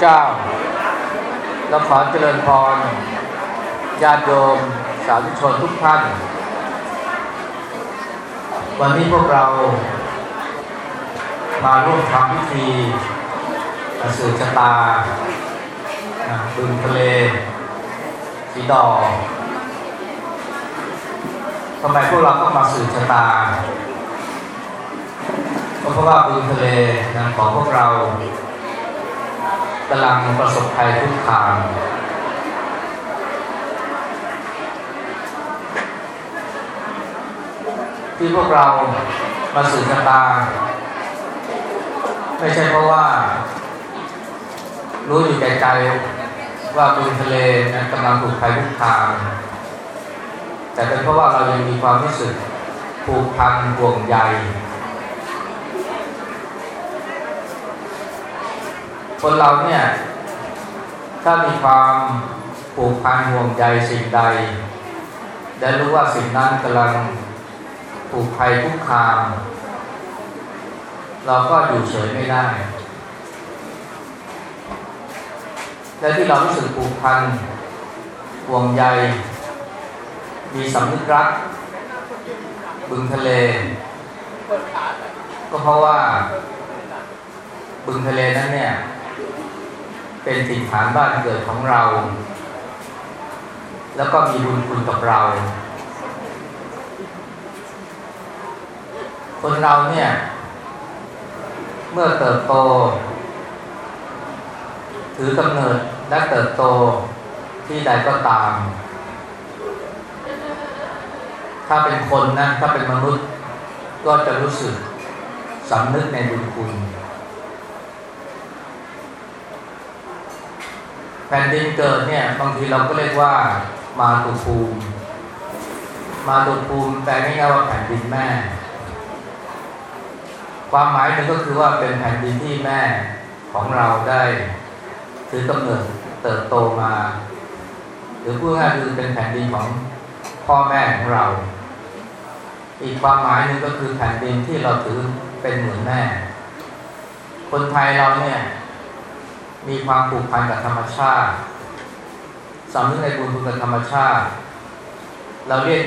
เจ้าและขอเจริญพรญาติโยมสาธุชนทุกท่าน วันนี้พวกเรา มาร่วมทำพิธีสืบชะตาบึงทะเลสีดอทำไมพวกเราต้องมาสืบชะตา ก็เพราะว่าบึงทะเลนะของพวกเรา กำลังประสบภัยทุกทาง ที่พวกเรามาสืบชะตา ไม่ใช่เพราะว่า รู้อยู่ใจใจว่าบึงทะเลนั้นกำลังถูกภัยทุกทาง แต่เป็นเพราะว่าเรายังมีความรู้สึกผูกพันห่วงใย คนเราเนี่ย ถ้ามีความผูกพันห่วงใยสิ่งใดและรู้ว่าสิ่งนั้นกำลังถูกภัยคุกคาม เราก็อยู่เฉยไม่ได้ และที่เรารู้สึกผูกพันห่วงใย มีสำนึกรัก บึงทะเล ก็เพราะว่าบึงทะเลนั้นเนี่ย เป็นถิ่นฐานบ้านเกิดของเรา แล้วก็มีบุญคุณกับเรา คนเราเนี่ย เมื่อเติบโต ถือกำเนิดและเติบโตที่ใดก็ตาม ถ้าเป็นคนนะ ถ้าเป็นมนุษย์ก็จะรู้สึกสำนึกในบุญคุณ แผ่นดินเกิดเนี่ยบางทีเราก็เรียกว่ามาตุภูมิ มาตุภูมิแปลง่ายๆว่าแผ่นดินแม่ ความหมายหนึ่งก็คือว่าเป็นแผ่นดินที่แม่ของเราได้ถือกำเนิดเติบโตมา หรือพูดง่ายคือเป็นแผ่นดินของพ่อแม่ของเรา อีกความหมายหนึ่งก็คือแผ่นดินที่เราถือเป็นเหมือนแม่ คนไทยเราเนี่ย มีความผูกพันกับธรรมชาติสำนึกในบุญคุณกับธรรมชาติ เราเรียก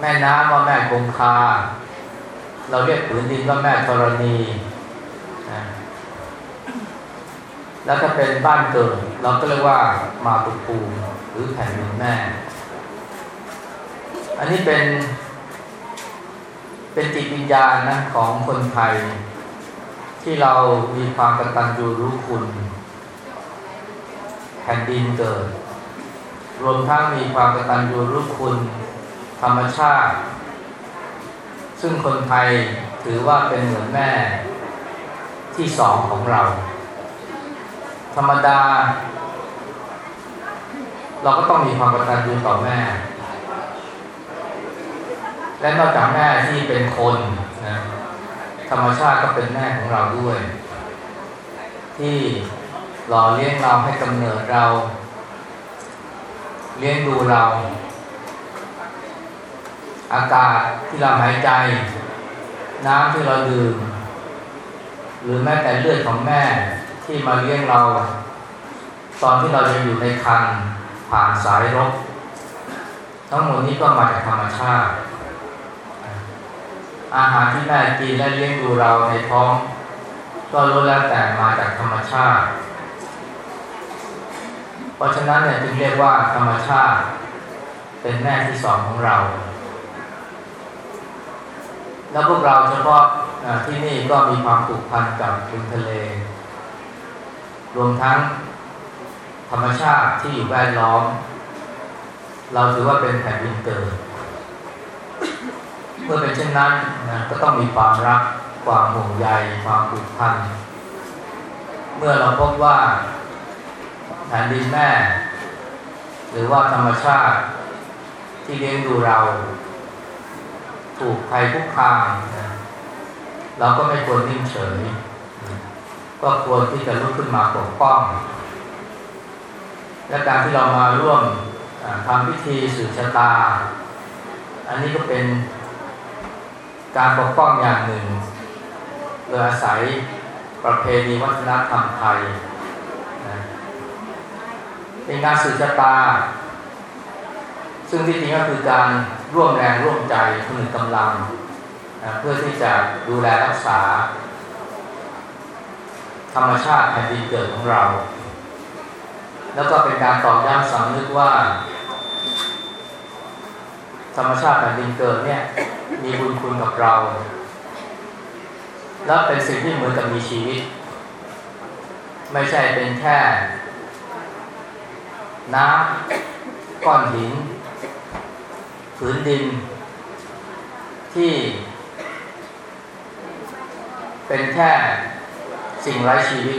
แม่น้ำว่าแม่คงคา เราเรียกผืนดินว่าแม่ธรณี แล้วถ้าเป็นบ้านเกิดเราก็เรียกว่ามาตุภูมิหรือแผ่นดินแม่ อันนี้เป็น เป็นจิตวิญญาณนะของคนไทย ที่เรามีความกตัญญูรู้คุณ แผ่นดินเกิด รวมทั้งมีความกตัญญูรู้คุณธรรมชาติ ซึ่งคนไทยถือว่าเป็นเหมือนแม่ที่สองของเรา ธรรมดา เราก็ต้องมีความกตัญญูต่อแม่ และนอกจากแม่ที่เป็นคนนะธรรมชาติก็เป็นแม่ของเราด้วย ที่ หล่อเลี้ยงเราให้กำเนิดเรา เลี้ยงดูเรา อากาศที่เราหายใจ น้ำที่เราดื่ม หรือแม้แต่เลือดของแม่ที่มาเลี้ยงเรา ตอนที่เรายังอยู่ในครรภ์ผ่านสายรกทั้งหมดนี้ก็มาจากธรรมชาติ อาหารที่แม่กินและเลี้ยงดูเราในท้อง ก็ล้วนแล้วแต่มาจากธรรมชาติ ราะฉะนั้นเนี่ยจึงเรียกว่าธรรมชาติ เป็นแม่ที่สองของเรา แล้วพวกเราเฉพาะที่นี่ก็มีความผูกพันกับบึงทะเล รวมทั้งธรรมชาติที่อยู่แวดล้อม เราถือว่าเป็นแผ่นดินเกิดเมื่อเป็นเช่นนั้นนะก็ต้องมีความรัก ความห่วงใย ความผูกพัน เมื่อเราพบว่า ผ่นดินแม่ หรือว่าธรรมชาติที่เลี้ยงดูเรา ถูกภัยคุกคามนะเราก็ไม่ควรนิ่งเฉย ก็ควรที่จะลุกขึ้นมาปกป้อง และการที่เรามาร่วมทำพิธีสืบชะตา อันนี้ก็เป็นการปกป้องอย่างหนึ่งโดยอาศัยประเพณีวัฒนธรรมไทย เป็นงานสืบชะตา ซึ่งที่จริงก็คือการร่วมแรงร่วมใจผนึกกำลังนะเพื่อที่จะดูแลรักษา ธรรมชาติแผ่นดินเกิดของเรา แล้วก็เป็นการตอกย้ำสำนึกว่า ธรรมชาติแผ่นดินเกิดเนี่ยมีบุญคุณกับเรา และเป็นสิ่งที่เหมือนกับมีชีวิต ไม่ใช่เป็นแค่ น้ำก้อนหินผืนดิน ที่ เป็นแค่สิ่งไร้ชีวิต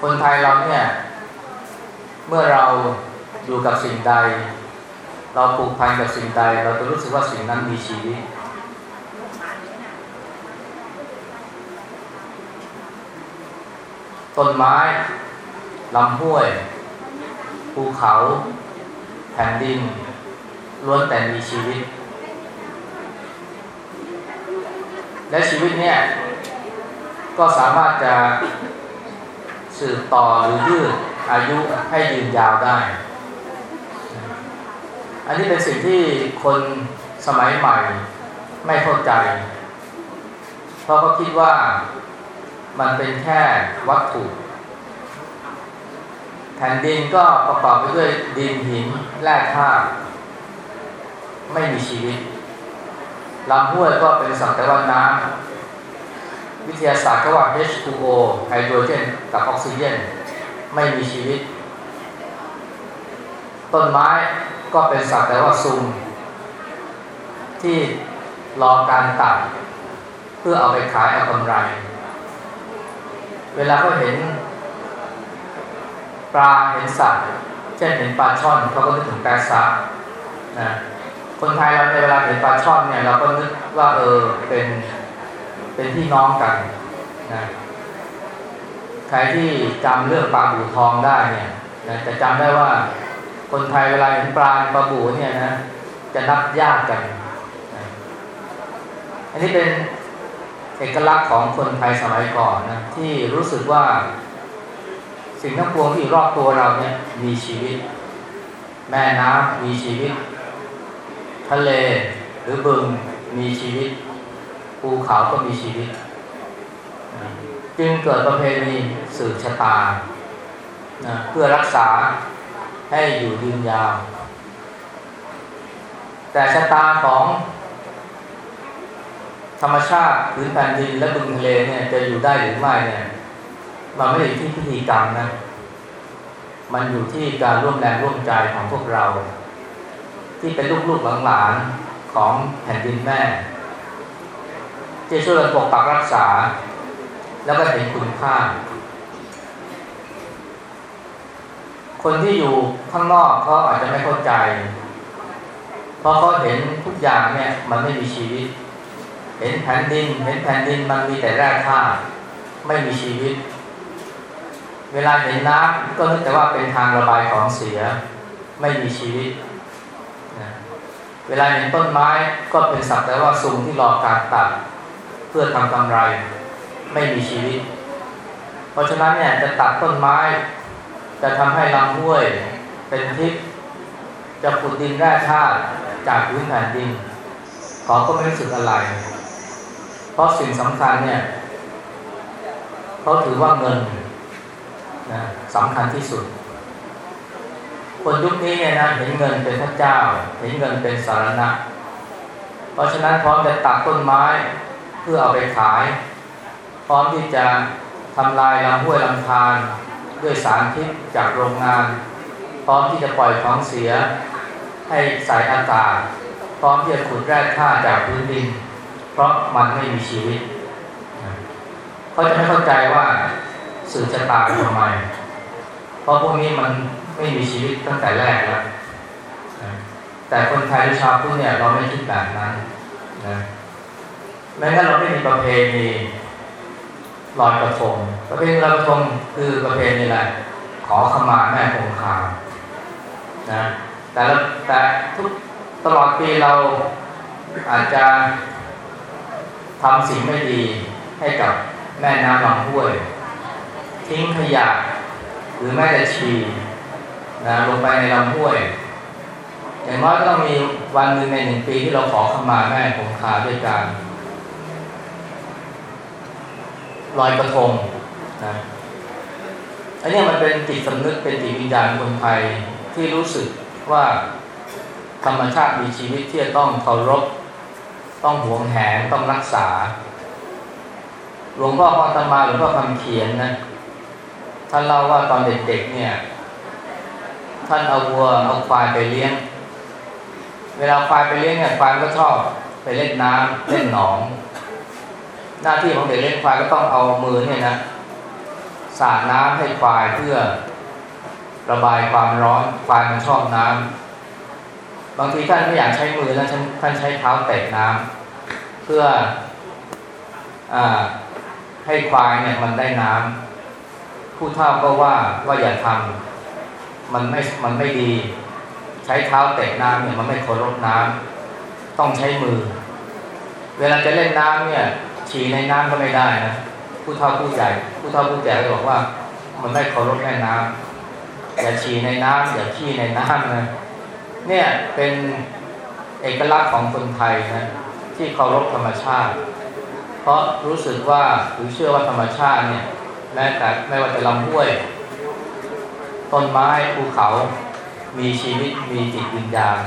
คนไทยเราเนี่ย เมื่อเราอยู่กับสิ่งใด เราผูกพันกับสิ่งใด เราจะรู้สึกว่าสิ่งนั้นมีชีวิตต้นไม้ลำห้วย ภูเขาแผ่นดินล้วนแต่มีชีวิต และชีวิตเนี่ย ก็สามารถจะสืบต่อหรือยืดอายุให้ยืนยาวได้ อันนี้เป็นสิ่งที่คนสมัยใหม่ไม่เข้าใจ เพราะเขาคิดว่ามันเป็นแค่วัตถุ ผ่นดินก็ประกอบไปด้วยดินหินแร่ธาตุไม่มีชีวิตลำห้วยก็เป็นสังแต่ว่าน้ำวิทยาศาสตร์ก็ว่า H2O ไฮโดรเจนกับออกซิเจนไม่มีชีวิต ต้นไม้ก็เป็นสัตว์แต่ว่าซุมที่รอการตัด เพื่อเอาไปขายเอากำไร เวลาเขาเห็น ปลาเห็นสัตว์เช่นเห็นปลาช่อนเขาก็นึกถึงแปซักนะคนไทยเราในเวลาเห็นปลาช่อนเนี่ยเราก็นึกว่าเออเป็นเป็นพี่น้องกันนะใครที่จำเรื่องปลาบูทองได้เนี่ยนะจะจำได้ว่าคนไทยเวลาเห็นปลาปลาบูเนี่ยนะจะนับญาติกันนะอันนี้เป็นเอกลักษณ์ของคนไทยสมัยก่อนนะที่รู้สึกว่า สิ่งทั้งปวงที่รอบตัวเราเนี่ยมีชีวิต แม่น้ำมีชีวิต ทะเลหรือบึงมีชีวิต ภูเขาก็มีชีวิต จึงเกิดประเพณีสืบชะตานะเพื่อรักษาให้อยู่ยืนยาว แต่ชะตาของธรรมชาติพื้นแผ่นดินและบึงทะเลเนี่ยจะอยู่ได้หรือไม่เนี่ย มันไม่ได้อยู่ที่พิธีกรรมนะ มันอยู่ที่การร่วมแรงร่วมใจของพวกเรา ที่เป็นลูกๆหลานๆของแผ่นดินแม่ที่ช่วยกันปกปักรักษา แล้วก็เห็นคุณค่า คนที่อยู่ข้างนอกเขาอาจจะไม่เข้าใจ เพราะเขาเห็นทุกอย่างเนี่ยมันไม่มีชีวิต เห็นแผ่นดิน เห็นแผ่นดินมันมีแต่แร่ธาตุไม่มีชีวิต เวลาเห็นน้ำก็นึกแต่ว่าเป็นทางระบายของเสีย ไม่มีชีวิตนะเวลาเห็นต้นไม้ก็เป็นสักแต่ว่าซุ่มที่รอการตัดเพื่อทำกำไร ไม่มีชีวิต เพราะฉะนั้นเนี่ยจะตัดต้นไม้ จะทำให้ลำห้วย เป็นทิพย์จะขุดดินแร่ธาตุจากพื้นแผ่นดินขาก็ไม่รู้สึกอะไร เพราะสิ่งสำคัญเนี่ยเขาถือว่าเงิน นะสำคัญที่สุด คนยุคนี้เนี่ยนะเห็นเงินเป็นพระเจ้า เห็นเงินเป็นสารณะ เพราะฉะนั้นพร้อมจะตัดต้นไม้เพื่อเอาไปขาย พร้อมที่จะทำลายลำห้วยลำธารด้วยสารพิษจากโรงงาน พร้อมที่จะปล่อยของเสียให้สายอากาศพร้อมที่จะขุดแร่ธาตุจากพื้นดิน เพราะมันไม่มีชีวิตเขาจะไม่เข้าใจว่า สื่อชะตาทำไม เพราะพวกนี้มันไม่มีชีวิตตั้งแต่แรกแล้วแต่คนไทยหรือชาวพุทธเนี่ยเราไม่คิดแบบนั้นนะแม้ถ้าเราไม่มีประเพณีลอยกระทงประเพณีลอยกระทงคือประเพณีอะไรขอขมาแม่คงคานะแต่แต่ทุกตลอดปีเราอาจจะทำสิ่งไม่ดีให้กับแม่น้ำลำห้วย ทิ้งขยะ หรือแม้แต่ฉี่นะลงไปในลำห้วย อย่างน้อยก็ต้องมีวันหนึ่งในหนึ่งปีที่เราขอขมาแม่คงคาด้วยการลอยกระทงนะอันนี้มันเป็นจิตสำนึกเป็นจิตวิญญาณคนไทยที่รู้สึกว่าธรรมชาติมีชีวิตที่จะต้องเคารพต้องหวงแหนต้องรักษา หลวงพ่อพรตมาหลวงพ่อคำเขียนนะ ท่านเล่าว่าตอนเด็กๆเนี่ย ท่านเอาวัวเอาควายไปเลี้ยง เวลาควายไปเลี้ยงเนี่ยควายก็ชอบไปเล่นน้ำเล่นหนอง หน้าที่ของเด็กเลี้ยงควายก็ต้องเอามือเนี่ยนะสาดน้ำให้ควายเพื่อระบายความร้อนควายมันชอบน้ำบางทีท่านไม่อยากใช้มือแล้วท่านใช้เท้าเตะน้ำเพื่ออให้ควายเนี่ยมันได้น้ำ ผู้เฒ่าก็ว่าว่าอย่าทำมันไม่มันไม่ดี ใช้เท้าเตะน้ำเนี่ยมันไม่เคารพน้ำต้องใช้มือ เวลาจะเล่นน้ำเนี่ยฉี่ในน้ำก็ไม่ได้นะผู้เฒ่าผู้ใหญ่ผู้เฒ่าผู้แก่บอกว่า มันไม่เคารพแม่น้ำอย่าฉี่ในน้ำอย่าขี้ในน้ำนะเนี่ยเป็นเอกลักษณ์ของคนไทยนะที่เคารพธรรมชาติ เพราะรู้สึกว่าหรือเชื่อว่าธรรมชาติเนี่ย แม้แต่ไม่ว่าจะลำห้วย ต้นไม้ภูเขา มีชีวิตมีจิตวิญญาณ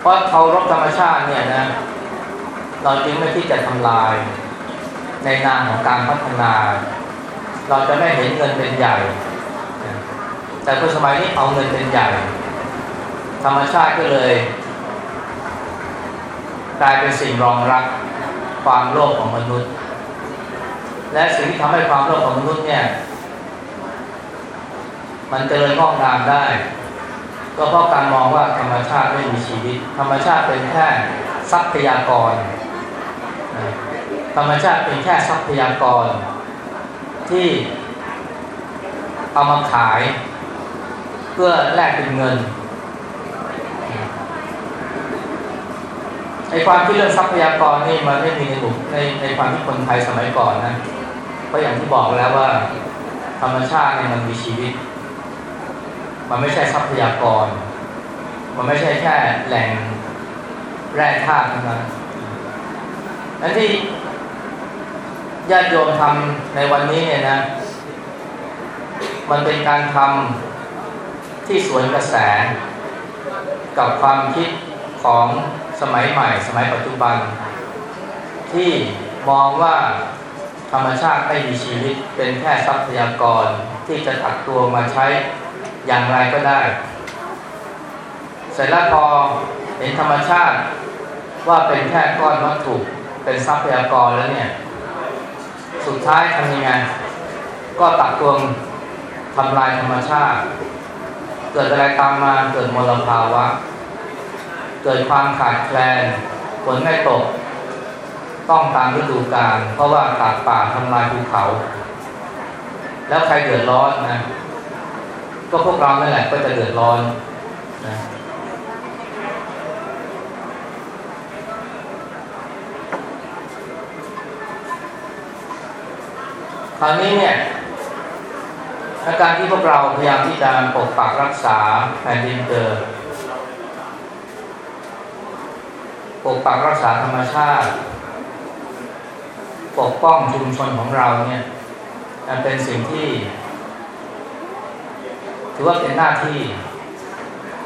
เพราะเคารพธรรมชาติเนี่ยนะ เราจึงไม่ที่จะทำลาย ในนามของการพัฒนา เราจะไม่เห็นเงินเป็นใหญ่ แต่คนสมัยนี้เอาเงินเป็นใหญ่ ธรรมชาติก็เลยกลายเป็นสิ่งรองรับ ความโลภของมนุษย์ และสิ่งที่ทำให้ความโลภของมนุษย์เนี่ย มันเจริญงอกงามได้ ก็เพราะการมองว่าธรรมชาติไม่มีชีวิต ธรรมชาติเป็นแค่ทรัพยากร ธรรมชาติเป็นแค่ทรัพยากร ที่เอามาขาย เพื่อแลกเป็นเงิน ไอความที่เรื่องทรัพยากรนี่มันไม่มีในกลุ่ในในความที่คนไทยสมัยก่อนนะเพราะอย่างที่บอกแล้วว่า ธรรมชาติเนี่ยมันมีชีวิต มันไม่ใช่ทรัพยากร มันไม่ใช่แค่แหล่งแร่ธาตุเท่านั้นอันที่ญาติโยมทำในวันนี้เนี่ยนะ มันเป็นการทำที่สวนกระแส กับความคิดของ สมัยใหม่ สมัยปัจจุบัน ที่มองว่าธรรมชาติไม่มีชีวิตเป็นแค่ทรัพยากรที่จะตักตัวมาใช้อย่างไรก็ได้ เสร็จแล้วพอเห็นธรรมชาติว่าเป็นแค่ก้อนวัตถุเป็นทรัพยากรแล้วเนี่ย สุดท้ายทำยังไง ก็ตักตวงทำลายธรรมชาติ เกิดอะไรตามมาเกิดมลภาวะ เกิดความขาดแคลนฝนไม่ตก ต้องตามฤดูกาลเพราะว่าตัดป่าทำลายภูเขา แล้วใครเดือดร้อนนะก็พวกเรานั่นแหละก็จะเดือดร้อนนะคราวนี้เนี่ยอาการที่พวกเราพยายามที่จะปกปักรักษาแผ่นดินเกิด ปกปักรักษาธรรมชาติ ปกป้องชุมชนของเราเนี่ยมันเป็นสิ่งที่ ถือว่าเป็นหน้าที่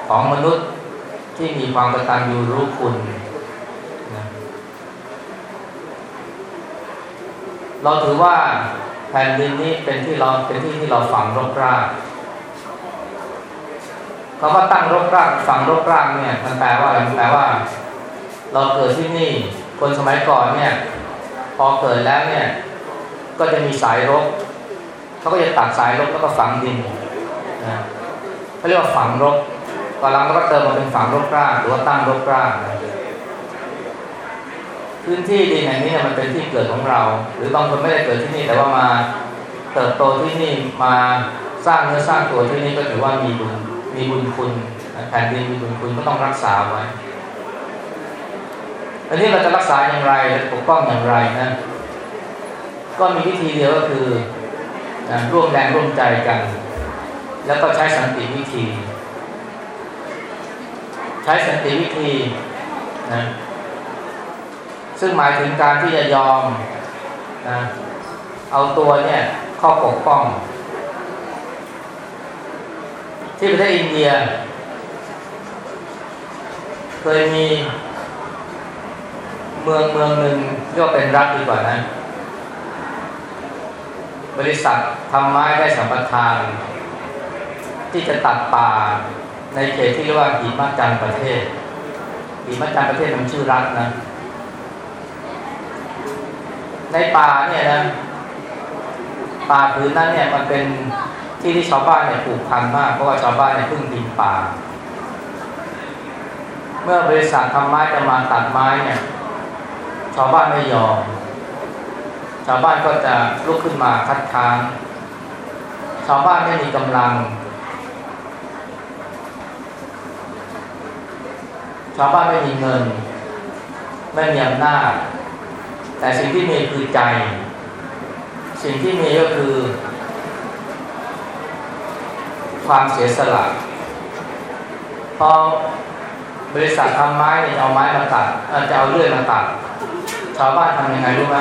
ของมนุษย์ที่มีความกตัญญูรู้คุณนะเราถือว่าแผ่นดินนี้เป็นที่เราเป็นที่ที่เราฝังรกรากคำว่าตั้งรกรากฝังรกรากเนี่ยมันแปลว่าอะไรมันแปลว่า เราเกิดที่นี่ คนสมัยก่อนเนี่ย พอเกิดแล้วเนี่ย ก็จะมีสายรกเขาก็จะตัดสายรกแล้วก็ฝังดินนะเขาเรียกว่าฝังรกตอนหลังก็เติมมาเป็นฝังรกราหรือว่าตั้งรกรากนะพื้นที่ดินแห่งนี้เนี่ยมันเป็นที่เกิดของเรา หรือบางคนไม่ได้เกิดที่นี่ แต่ว่ามาเติบโตที่นี่มาสร้างเนื้อสร้างตัวที่นี่ก็ถือว่ามีบุญมีบุญคุณแผ่นดินมีบุญคุณก็ต้องรักษาไว้ อันนี้เราจะรักษาอย่างไรปกป้องอย่างไรนะ ก็มีวิธีเดียวก็คือร่วมแรงร่วมใจกัน แล้วก็ใช้สันติวิธี ใช้สันติวิธีนะซึ่งหมายถึงการที่จะยอมนะเอาตัวเนี่ยเข้าปกป้อง ที่ประเทศอินเดีย เคยมี เมืองเมืองหนึ่งเรียกว่าเป็นรัฐดีกว่านะ บริษัททำไม้ได้สัมปทาน ที่จะตัดป่าในเขตที่เรียกว่าหิมะจันประเทศหิมะจันประเทศมันชื่อรัฐนะ ในป่าเนี่ยนะป่าพื้นนั้นเนี่ยมันเป็นที่ที่ชาวบ้านเนี่ยปลูกพันธุ์มาก เพราะว่าชาวบ้านเนี่ยพึ่งดินป่า เมื่อบริษัททำไม้จะมาตัดไม้เนี่ย ชาวบ้านไม่ยอม ชาวบ้านก็จะลุกขึ้นมาคัดค้าน ชาวบ้านไม่มีกำลัง ชาวบ้านไม่มีเงิน ไม่มีอำนาจ แต่สิ่งที่มีคือใจ สิ่งที่มีก็คือ ความเสียสละพอบริษัททำไม้เนี่ยเอาไม้มาตัดจะเอาเลื่อยมาตัด ชาวบ้านทำยังไงรู้ไหม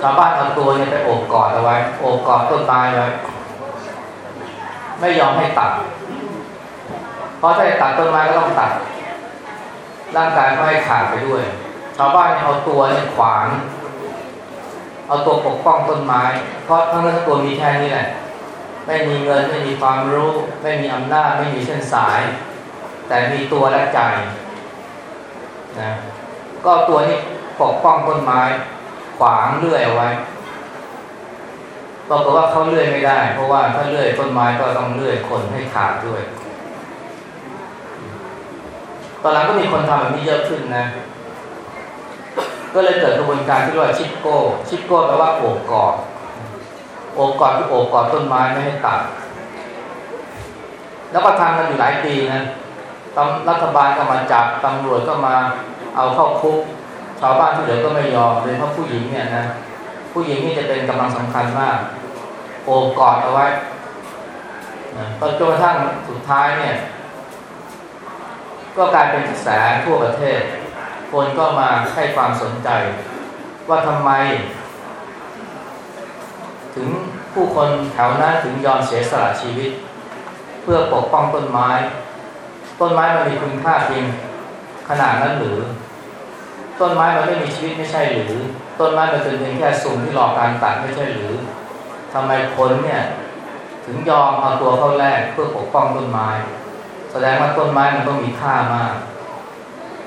ชาวบ้านเอาตัวเนี่ยไปโอบกอดเอาไว้โอบกอดต้นไม้ไว้ไม่ยอมให้ตัด เพราะถ้าจะตัดต้นไม้ก็ต้องตัด ร่างกายก็ให้ขาดไปด้วย ชาวบ้านเอาตัวเนี่ยขวาง เอาตัวปกป้องต้นไม้ เพราะทั้งนั้นตัวมีแค่นี้แหละ ไม่มีเงินไม่มีความรู้ ไม่มีอำนาจไม่มีเส้นสาย แต่มีตัวและใจนะ ก็ตัวนี้ ปกป้องต้นไม้ ขวางเลื่อยเอาไว้ปรากฏว่าเขาเลื่อยไม่ได้ เพราะว่าถ้าเลื่อยต้นไม้ก็ต้องเลื่อยคนให้ขาดด้วย ตอนหลังก็มีคนทำแบบนี้เยอะขึ้นนะ ก็เลยเกิดกระบวนการที่เรียกว่าชิปโก้ ชิปโก้แปลว่าโอบกอดโอบกอดคือโอบกอดต้นไม้ไม่ให้ตัด แล้วก็ทำกันอยู่หลายปีนะตรัฐบาลก็มาจับตำรวจก็มาเอาเข้าคุก ชาวบ้านที่เหลือก็ไม่ยอมโดยเฉพาะผู้หญิงเนี่ยนะผู้หญิงนี่จะเป็นกำลังสำคัญมากโอบกอดเอาไว้ตอนจนกระทั่งสุดท้ายเนี่ย ก็กลายเป็นกระแสทั่วประเทศ คนก็มาให้ความสนใจ ว่าทำไม ถึงผู้คนแถวนั้นถึงยอมเสียสละชีวิต เพื่อปกป้องต้นไม้ ต้นไม้มันมีคุณค่าเพียงขนาดนั้นหรือ ต้นไม้มันไม่มีชีวิตไม่ใช่หรือ ต้นไม้มันเป็นเพียงแค่สุ่มที่รอการตัดไม่ใช่หรือทำไมคนเนี่ยถึงยอมเอาตัวเข้าแลกเพื่อปกป้องต้นไม้ แสดงว่าต้นไม้มันต้องมีค่ามาก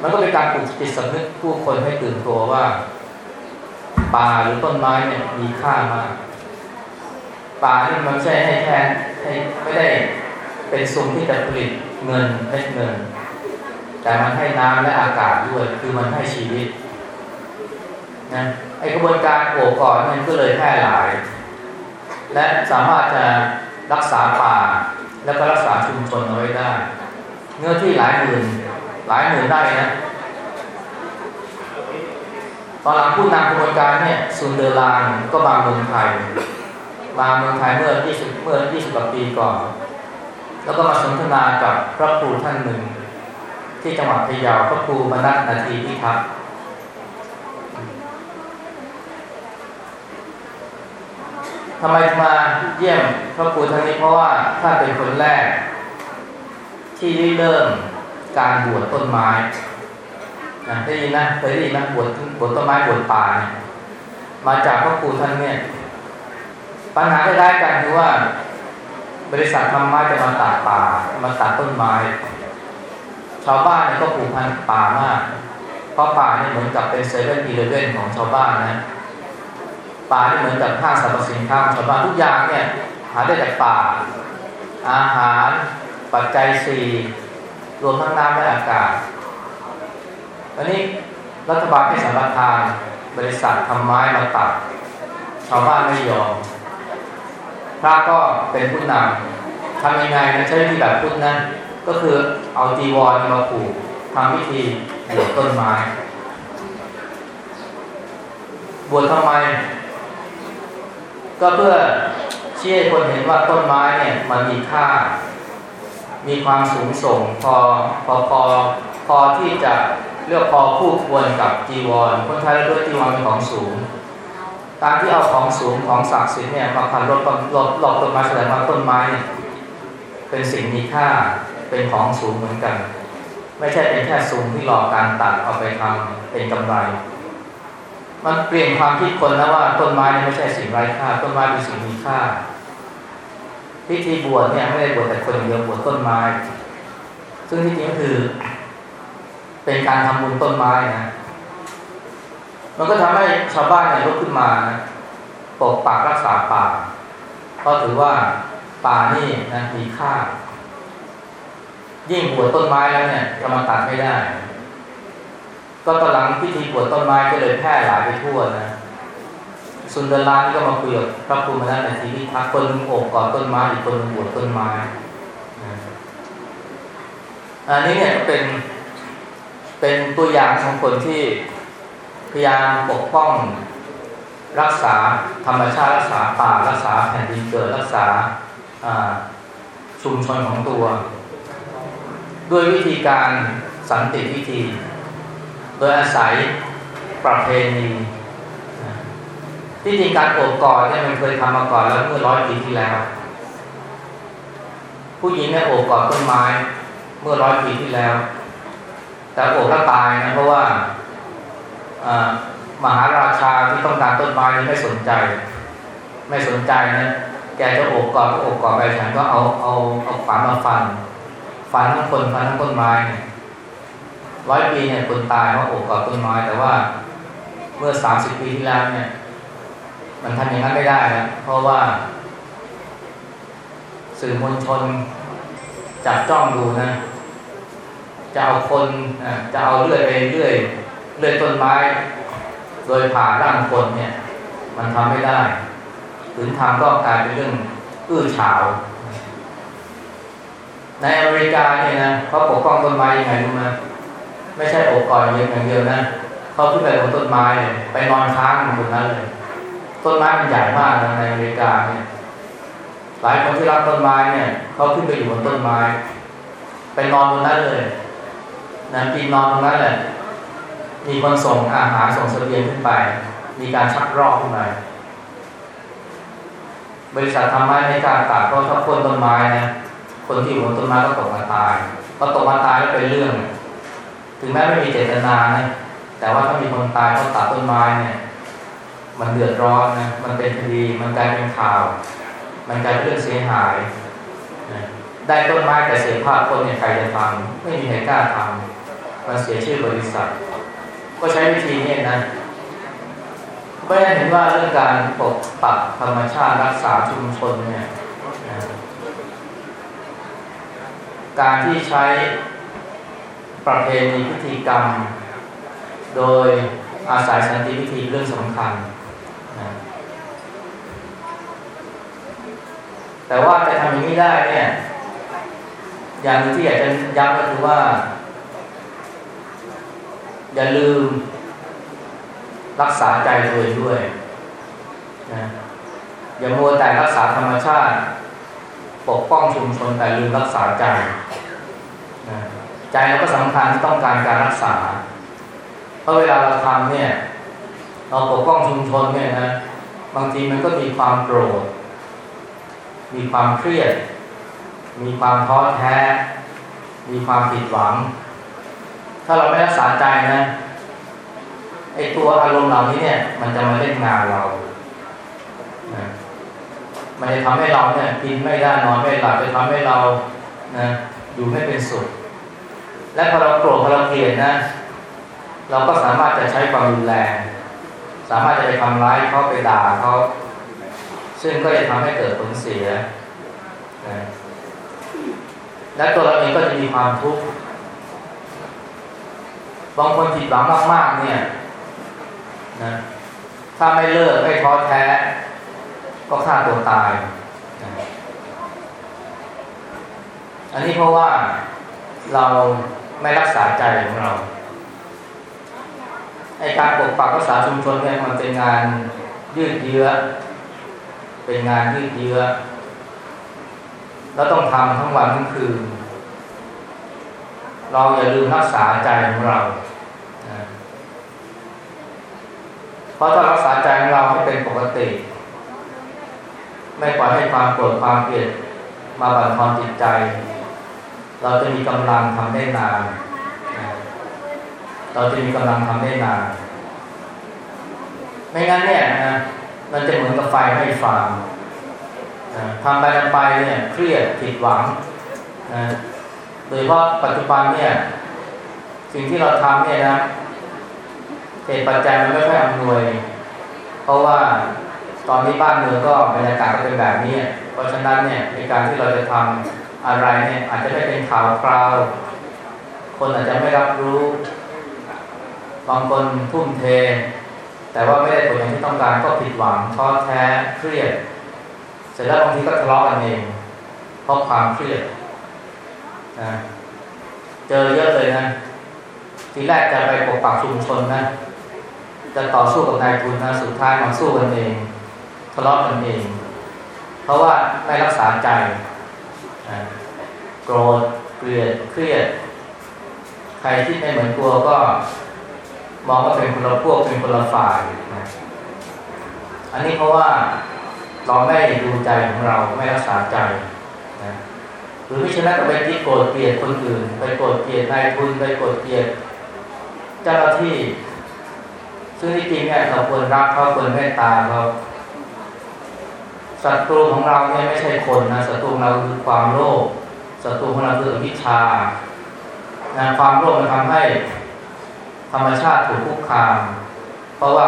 มันก็เป็นการปลุกจิตสำนึกผู้คนให้ตื่นตัวว่าป่าหรือต้นไม้เนี่ยมีค่ามากป่านี่มันไม่ใช่ให้แทนให้ไม่ได้เป็นซุ้มที่จะผลิตเงินให้เงิน แต่มันให้น้ำและอากาศด้วย คือมันให้ชีวิตนะไอกระบวนการโอบกอดมันก็เลยแพร่หลาย และสามารถจะรักษาป่า แล้วก็รักษาชุมชนเอาไว้ได้ เนื้อที่หลายหมื่นหลายหมื่นได้นะตอนหลังผู้นำกระบวนการเนี่ยซุนเดอร์ลานก็มาเมืองไทยมาเมืองไทยเมื่อ 20 เมื่อ 20 กว่าปีก่อน แล้วก็มาสนทนากับพระครูท่านหนึ่ง ที่จังหวัดพะเยาพระครูมนัสนาทีพิทักษ์ทำไมมาเยี่ยมพระครูท่านนี้เพราะว่าท่านเป็นคนแรก ที่ได้เริ่มการบวชต้นไม้นะได้ยินนะเคยได้ยินนะบวชบวชต้นไม้บวชป่าเนี่ยมาจากพระครูท่านเนี่ย ปัญหาที่ได้กันคือว่า บริษัททำไม้จะมาตัดป่ามาตัดต้นไม้ ชาวบ้านเนี่ยก็ผูกพันป่ามาก เพราะป่าเนี่ยเหมือนกับเป็นเซเว่นอีเลเว่นของชาวบ้านนะป่านี่เหมือนกับห้างสรรพสินค้าของชาวบ้านทุกอย่างเนี่ยหาได้จากป่า อาหาร ปัจจัยสี่รวมทั้งน้ำและอากาศอันนี้รัฐบาลให้สัมปทาน บริษัททำไม้มาตัดชาวบ้านไม่ยอมพระก็เป็นผู้นำทำยังไงนะใช้วิธีแบบพุทธนะ ก็คือเอาจีวรมาผูกทำพิธีบวชต้นไม้ บวชทำไม ก็เพื่อชี้ให้คนเห็นว่าต้นไม้เนี่ยมันมีค่า มีความสูงส่งพอพอพอพอที่จะเลือกพอคู่ควรกับจีวร คนไทยเราด้วยจีวรเป็นของสูงการที่เอาของสูงของศักดิ์สิทธิ์เนี่ยมาพันรถรถหลอกต้นไม้แสดงว่าต้นไม้เป็นสิ่งมีค่า เป็นของสูงเหมือนกัน ไม่ใช่เป็นแค่สูงที่หลอกการตัดเอาไปทำเป็นกำไร มันเปลี่ยนความคิดคนแล้วว่าต้นไม้ไม่ใช่สิ่งไร้ค่า ต้นไม้เป็นสิ่งมีค่า พิธีบวชเนี่ยไม่ได้บวชแต่คนเดียวบวชต้นไม้ ซึ่งที่จริงก็คือ เป็นการทำบุญต้นไม้นะมันก็ทำให้ชาวบ้านเนี่ยลุกขึ้นมานะปกปักรักษาป่าเพราะถือว่าป่านี่นะมีค่า ยิ่งบวชต้นไม้แล้วเนี่ยจะมาตัดไม่ได้ ก็ตอนหลังพิธีบวชต้นไม้ก็เลยแพร่หลายไปทั่วนะสุนทรลานก็มาคุยกับพระครูมาแล้วในทีวิพักคนนึงโอบกอดต้นไม้อีกคนนึงบวชต้นไม้อันนี้เนี่ยเป็นเป็นตัวอย่างของคนที่พยายามปกป้องรักษาธรรมชาติรักษาป่ารักษาแผ่นดินเกิดรักษาชุมชนของตัว ด้วยวิธีการสันติวิธี โดยอาศัยประเพณีที่จริงการโอบกอดเนี่ยมันเคยทำมาก่อนแล้วเมื่อร้อยปีที่แล้ว ผู้หญิงเนี่ยโอบกอดต้นไม้เมื่อร้อยปีที่แล้ว แต่โอบแล้วตายนะเพราะว่ามหาราชาที่ต้องการต้นไม้นี่ไม่สนใจ ไม่สนใจนะแกจะโอบกอดก็โอบกอดไปฉันก็เอาเอาเอาขวานมาฟัน ฟันทั้งคนฟันทั้งต้นไม้เนี่ยร้อยปีเนี่ยคนตายเพราะโอบกอดต้นไม้แต่ว่าเมื่อสามสิบปีที่แล้วเนี่ย มันทำอย่างนั้นไม่ได้นะเพราะว่า สื่อมวลชนจับจ้องดูนะ จะเอาคนจะเอาเลื่อยไปเรื่อยเลื่อยต้นไม้ โดยผ่าร่างคนเนี่ย มันทำไม่ได้ถึงทำก็กลายเป็นเรื่องอื้อฉาว ในอเมริกาเนี่ยนะเขาปกป้องต้นไม้ยังไงรู้ไหมไม่ใช่อบกอดอย่างเดียวนะเขาขึ้นไปบนต้นไม้เลยไปนอนค้างบนนั้นเลย ต้นไม้มันใหญ่มากนะในอเมริกาเนี่ยหลายคนที่รักต้นไม้เนี่ยเขาขึ้นไปอยู่บนต้นไม้ ไปนอนบนนั้นเลยนะปีนนอนตรงนั้นแหละมีคนส่งอาหารส่งเสบียงขึ้นไป มีการชักรอกขึ้นไปบริษัททำไม้ในการตัดเพราะถ้าพ่นต้นไม้นะ คนที่อยู่บนต้นไม้ก็ตกมาตายพอตกมาตายก็เป็นเรื่อง ถึงแม้ไม่มีเจตนานะแต่ว่าถ้ามีคนตายเพราตัดต้นไม้เนี่ย มันเดือดร้อนนะ มันเป็นคดี มันกลายเป็นข่าว มันกลายเป็นเรื่องเสียหาย ได้ต้นไม้แต่เสียภาพคนเนี่ยใครจะทำไม่มีใครกล้าทำมันเสียชื่อบริษัท ก็ใช้วิธีนี้นะก็ยังเห็นว่าเรื่องการปกปักธรรมชาติรักษาชุมชนเนี่ย การที่ใช้ประเพณีพิธีกรรม โดยอาศัยสันติวิธีเรื่องสำคัญนะแต่ว่าจะทำอย่างนี้ได้เนี่ย อย่างที่อยากจะย้ำก็คือว่า อย่าลืมรักษาใจตัวเองด้วยนะอย่ามัวแต่รักษาธรรมชาติ ปกป้องชุมชนแต่ลืมรักษาใจ ใจเราก็สำคัญที่ต้องการการรักษา เพราะเวลาเราทำเนี่ย เราปกป้องชุมชนเนี่ยนะบางทีมันก็มีความโกรธ มีความเครียด มีความท้อแท้ มีความผิดหวัง ถ้าเราไม่รักษาใจนะไอตัวอารมณ์เหล่านี้เนี่ย มันจะมาเล่นงานเรานะมันจะทำให้เราเนี่ยกินไม่ได้นอนไม่หลับจะทำให้เรานะ อยู่ไม่เป็นสุข และพอเราโกรธพอเราเกลียดนะ เราก็สามารถจะใช้ความรุนแรง สามารถจะไปทำร้ายเขาไปด่าเขาซึ่งก็จะทำให้เกิดผลเสียและตัวเราเองก็จะมีความทุกข์บางคนผิดหวังมาก ๆ เนี่ยนะถ้าไม่เลิกไม่ท้อแท้ ก็ฆ่าตัวตาย อันนี้เพราะว่าเราไม่รักษาใจของเราไอการปกปักรักษาชุมชนเนี่ยมันเป็นงานยืดเยื้อ เป็นงานยืดเยื้อ แล้วต้องทำทั้งวันทั้งคืน เราอย่าลืมรักษาใจของเรา เพราะถ้ารักษาใจของเราให้เป็นปกติ ไม่ปล่อยให้ความโกรธความเกลียดมาบั่นทอนจิตใจ เราจะมีกำลังทำได้นาน เราจะมีกำลังทำได้นาน ไม่งั้นเนี่ยนะมันจะเหมือนกับไฟไม่ฟางทำไปทำไปเนี่ยเครียดผิดหวังนะโดยเฉพาะปัจจุบันเนี่ยสิ่งที่เราทำเนี่ยนะเหตุปัจจัยมันไม่ค่อยอำนวย เพราะว่าตอนนี้บ้านเมืองก็บรรยากาศก็เป็นแบบนี้ เพราะฉะนั้นเนี่ยในการที่เราจะทำ อะไรเนี่ยอาจจะไม่เป็นข่าวคราว คนอาจจะไม่รับรู้ บางคนทุ่มเท แต่ว่าไม่ได้ผลอย่างที่ต้องการก็ผิดหวังท้อแท้เครียด เสร็จแล้วบางทีก็ทะเลาะกันเองเพราะความเครียดนะเจอเยอะเลยนะทีแรกจะไปปกปักชุมชนนะจะต่อสู้กับนายทุนนะสุดท้ายมาสู้กันเองทะเลาะกันเอง เพราะว่าไม่รักษาใจ โกรธเกลียดเครียด ใครที่ไม่เหมือนตัวก็ มองว่าเป็นคนละพวกเป็นคนละฝ่ายนะอันนี้เพราะว่าเราไม่ดูใจของเราไม่รักษาใจนะหรือไม่ฉะนั้นก็ไปที่โกรธเกลียดคนอื่น ไปโกรธเกลียดนายทุนไปโกรธเกลียดเจ้าหน้าที่ ซึ่งที่จริงเนี่ยเราควรรักเขาควรเมตตาเขา ศัตรูของเราเนี่ยไม่ใช่คนนะศัตรูของเราคือความโลภศัตรูของเราคืออวิชชานะความโลภมันทำให้ธรรมชาติถูกคุกคาม เพราะว่า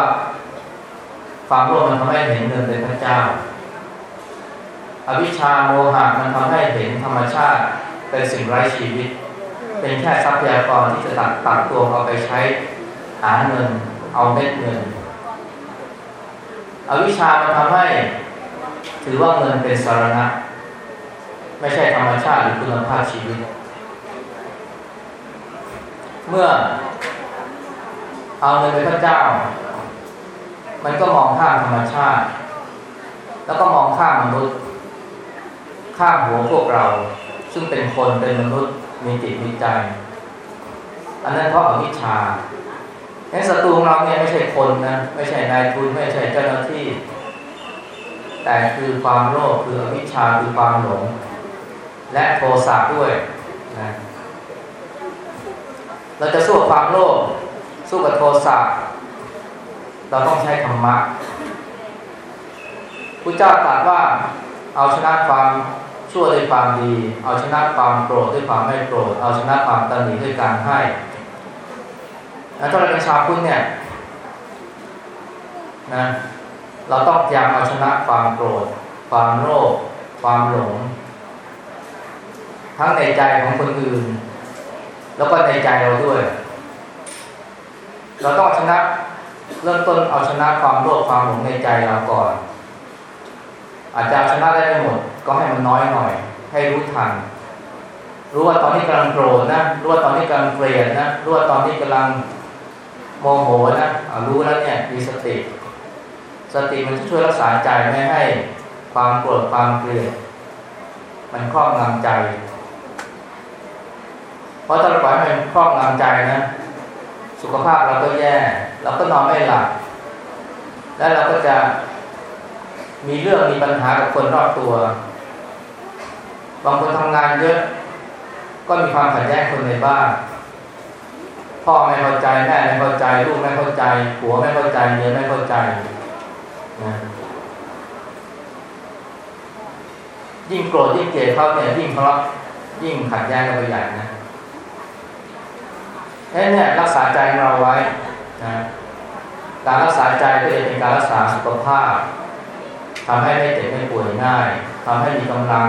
ความโลภมันทำให้เห็นเงินเป็นพระเจ้า อวิชชาโมหะมันทำให้เห็นธรรมชาติเป็นสิ่งไร้ชีวิต เป็นแค่ทรัพยากรที่จะตัดตัดตัวเอาไปใช้หาเงิน เอาเม็ดเงิน อวิชชามันทำให้ ถือว่าเงินเป็นสารณะ ไม่ใช่ธรรมชาติหรือคุณภาพชีวิต เมื่อเอาเงินเป็นพระเจ้า มันก็มองข้ามธรรมชาติ แล้วก็มองข้ามมนุษย์ ข้ามหัวพวกเรา ซึ่งเป็นคนเป็นมนุษย์มีจิตมีใจ อันนั้นเพราะอวิชชาแค่ศัตรูของเราเนี่ยไม่ใช่คนนะ ไม่ใช่นายทุนไม่ใช่เจ้าหน้าที่ แต่คือความโลภคืออวิชชาคือความหลง และโทสะด้วยนะเราจะสู้ความโลภสู้กับโทสะเราต้องใช้ธรรมะพระเจ้าตรัสว่าเอาชนะความชั่วด้วยความดี เอาชนะความโกรธด้วยความไม่โกรธ เอาชนะความตันหนีด้วยการให้แล้วถ้าเราเป็นชาวพุทธเนี่ยนะ เราต้องพยายามเอาชนะความโกรธ ความโลภความหลง ทั้งในใจของคนอื่น แล้วก็ในใจเราด้วย เราต้องชนะเริ่มต้นเอาชนะความโลภความหลงในใจเราก่อน อาจจะชนะได้ไม่หมด ก็ให้มันน้อยหน่อย ให้รู้ทันรู้ว่าตอนนี้กำลังโกรธนะรู้ว่าตอนนี้กำลังเกลียดนะรู้ว่าตอนนี้กำลังโมโหนะรู้แล้วเนี่ยมีสติ สติมันช่วยรักษาใจไม่ให้ความโกรธความเกลียดมันครอบงำใจ เพราะถ้าเราปล่อยให้มันครอบงำใจนะ สุขภาพเราก็แย่ เราก็นอนไม่หลับ แล้วเราก็จะมีเรื่องมีปัญหากับคนรอบตัว บางคนทำงานเยอะก็มีความขัดแย้งคนในบ้านพ่อไม่เข้าใจแม่ไม่เข้าใจลูกไม่เข้าใจผัวไม่เข้าใจเมียไม่เข้าใจ นะยิ่งโกรธยิ่งเกลียดเขาเนี่ยยิ่งทะเลาะยิ่งขัดแย้งกันไปใหญ่นะนั้นเนี่ยรักษาใจเราไว้นะการรักษาใจก็จะเป็นการรักษาสุขภาพทำให้ไม่เจ็บไม่ป่วยง่ายทำให้มีกำลัง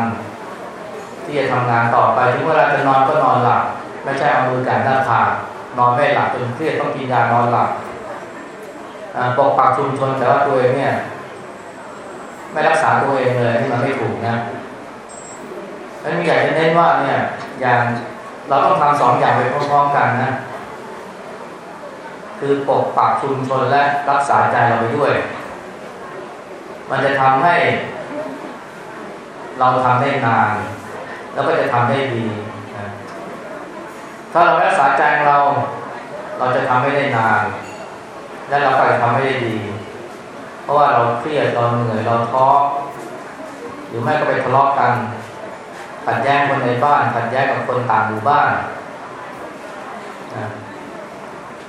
ที่จะทำงานต่อไปถึงเวลาจะนอนก็นอนหลับ ไม่ใช่เอามือแกนหน้าผากนอนไม่หลับจนเครียดต้องกินยานอนหลับ ปกปักชุมชนแต่ว่าตัวเองเนี่ย ไม่รักษาตัวเองเลยที่มันไม่ถูกนะนั้นมีอยากจะเน้นว่าเนี่ย อย่างเราต้องทำสองอย่างไปพร้อมๆกันนะ คือปกปักชุมชนและรักษาใจเราไปด้วย มันจะทำให้ เราทำได้นาน แล้วก็จะทำได้ดีถ้าเรารักษาใจเรา เราจะทำไม่ได้นาน และเราก็จะทำไม่ได้ดี เพราะว่าเราเครียดเราเหนื่อยเราท้อหรือไม่ก็ไปทะเลาะกัน ขัดแย้งคนในบ้าน ขัดแย้งกับคนต่างหมู่บ้าน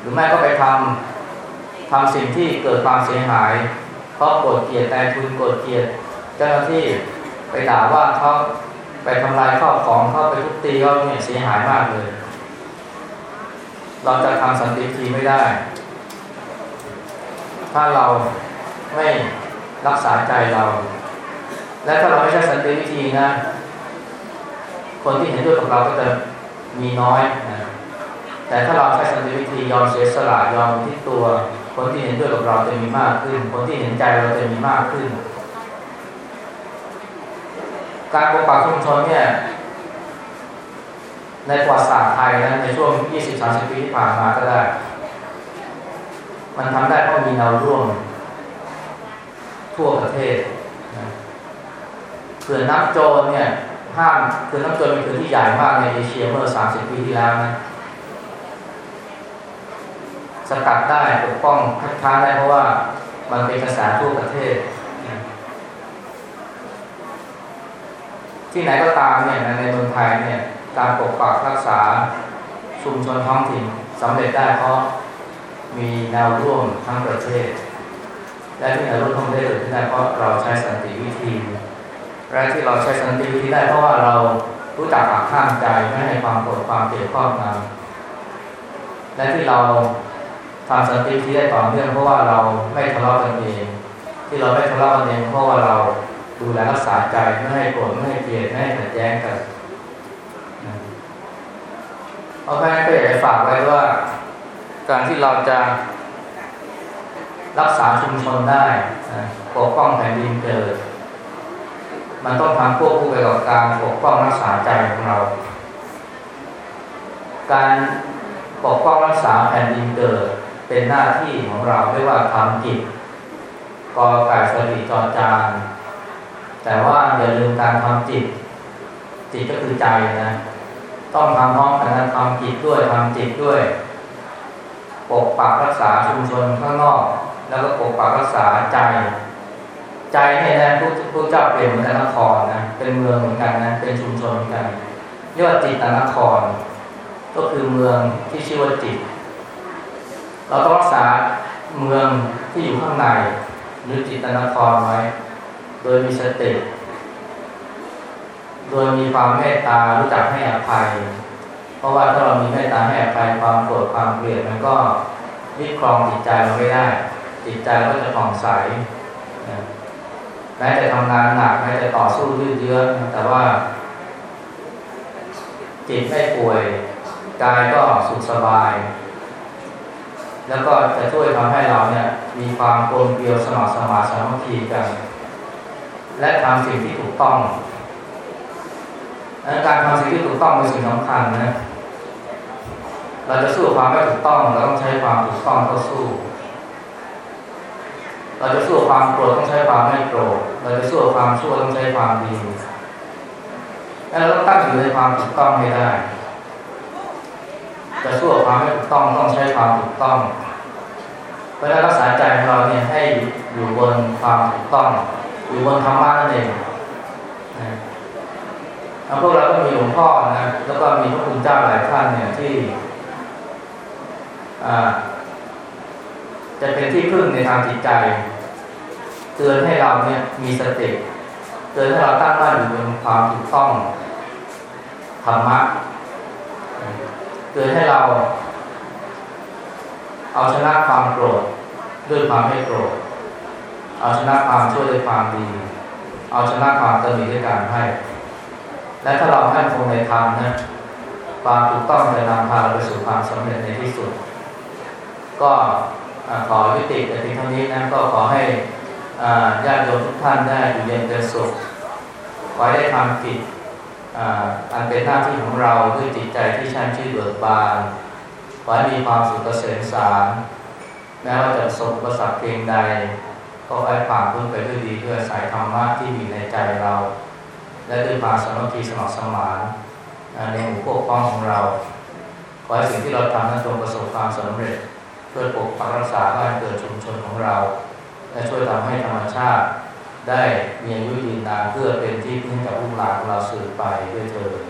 หรือไม่ก็ไปทำทำสิ่งที่เกิดความเสียหาย เพราะโกดเกลียดแต่ทุนโกดเกลียดเจ้าหน้าที่ไปด่าว่าเขาไปทำลายข้าวของเขาไปทุบตีเขาเนี่ยเสียหายมากเลย เราจะทำสันติทีไม่ได้ ถ้าเราไม่รักษาใจเรา และถ้าเราไม่ใช่สันติวิธีนะ คนที่เห็นด้วยกับเราก็จะมีน้อยนะแต่ถ้าเราใช้สันติวิธียอมเสียสละยอมที่ตัว คนที่เห็นด้วยกับเราจะมีมากขึ้น คนที่เห็นใจเราจะมีมากขึ้น การปกปักชุมชนเนี่ยในประวัติศาสตร์ไทยนะในช่วง 20-30 ปีที่ผ่านมาก็ได้ มันทำได้เพราะมีแนวร่วม ทั่วประเทศเขื่อนน้ำโจรเนี่ยห้ามเขื่อนน้ำโจรเป็นเขื่อนที่ใหญ่มากในเอเชียเมื่อ30ปีที่แล้วนะสกัดได้ปกป้องคัดค้านได้เพราะว่ามันเป็นกระแสทั่วประเทศ ที่ไหนก็ตามเนี่ยในเมืองไทยเนี่ยการปกปักรักษาชุมชนท้องถิ่นสำเร็จได้เพราะ มีแนวร่วมทั้งประเทศ และที่แนวร่วมทั้งประเทศเกิดขึ้นได้เพราะเราใช้สันติวิธีและที่เราใช้สันติวิธีได้เพราะว่าเรารู้จักหักข้ามใจไม่ให้ความโกรธความเกลียดครอบงำและที่เราทำสันติวิธีได้ต่อเนื่องเพราะว่าเราไม่ทะเลาะกันเอง ที่เราไม่ทะเลาะกันเองเพราะว่าเราดูแลรักษาใจไม่ให้โกรธไม่ให้เกลียดไม่ให้ขัดแย้งกันเพราะฉะนั้นก็อยากจะฝากไว้ว่า การที่เราจะรักษาชุมชนได้ปกป้องแผ่นดินเกิด มันต้องทำควบคู่ไปกับการปกป้องรักษาใจของเรา การปกป้องรักษาแผ่นดินเกิดเป็นหน้าที่ของเราไม่ว่าทำกิจกอไก่สลีจอจาน แต่ว่าอย่าลืมการทำจิต จิตก็คือใจนะ ต้องทำพร้อมกันทำจิตด้วยทำจิตด้วย ปกปักรักษาชุมชนข้างนอก แล้วก็ปกปักรักษาใจ ใจเนี่ยนะผู้ผู้เจ้าเปลี่ยนเหมือนนครนะเป็นเมืองเหมือนกันนะเป็นชุมชนเหมือนกันเรียกว่าจิตนคร ก็คือเมืองที่ชื่อว่าจิต เราต้องรักษาเมืองที่อยู่ข้างในหรือจิตนครไว้ โดยมีสติโดยมีความเมตตารู้จักให้อภัย ราะว่าถ้าเรามีเมตตาให้อภัยความโกรธความเกลียดมันก็ยึดครองจิตใจเราไม่ได้ จิตใจเราก็จะผ่องใสแม้จะทำงานหนักแม้จะต่อสู้ยืดเยื้อแต่ว่า จิตไม่ป่วยกายก็สุขสบาย แล้วก็จะช่วยทำให้เราเนี่ยมีความกลมเกลียวสมัครสมาสามัคคีกัน และทำสิ่งที่ถูกต้อง การทำสิ่งที่ถูกต้องเป็นสิ่งสำคัญนะ เราจะสู้ความไม่ถูกต้องเราต้องใช้ความถูกต้องเข้าสู้ เราจะสู้ความโกรธต้องใช้ความไม่โกรธเราจะสู้ความชั่วต้องใช้ความดีแล้วเราต้องตั้งอยู่ในความถูกต้องให้ได้จะสู้ความไม่ถูกต้องต้องใช้ความถูกต้องเพราะฉะนั้นรักษาใจของเราเนี่ยให้อยู่บนความถูกต้องอยู่บนธรรมะนั่นเองพวกเราก็มีหลวงพ่อนะแล้วก็มีพระคุณเจ้าหลายท่านเนี่ยที่ จะเป็นที่พึ่งในทางจิตใจ เตือนให้เราเนี่ยมีสติเตือนให้เราตั้งมั่นอยู่บนความถูกต้องธรรมะเตือนให้เรา เอาชนะความโกรธด้วยความไม่โกรธเอาชนะความช่วยด้วยความดี เอาชนะความตนีด้วยการให้ และถ้าเราให้คงในธรรมนะความถูกต้องจะนำพาเราไปสู่ความสำเร็จในที่สุด ก็ขอยุติแต่เพียงเท่านี้นะก็ขอให้ญาติโยมทุกท่านได้อยู่เย็นเป็นสุขไว้ได้ทำกิจอันเป็นหน้าที่ของเราด้วยจิตใจที่ช่างชื่อเบิกบานไว้มีความสุขเกษมสารแม้ว่าจะสบประสักเพียงใด ก็ไว้ผ่านพ้นไปด้วยดีด้วยสายธรรมะที่มีในใจเรา และด้วยมามสามัคคีสมัครสมานในหมู่พวกพ้องของเรา ขอให้สิ่งที่เราทำนั้นจงประสบความสำเร็จ เพื่อปกปักรักษาบ้านเกิดชุมชนของเรา และช่วยทำให้ธรรมชาติ ได้มีอายุยืนนานเพื่อเป็นที่พึ่งกับลูกหลานของเราสืบไปด้วยเถิด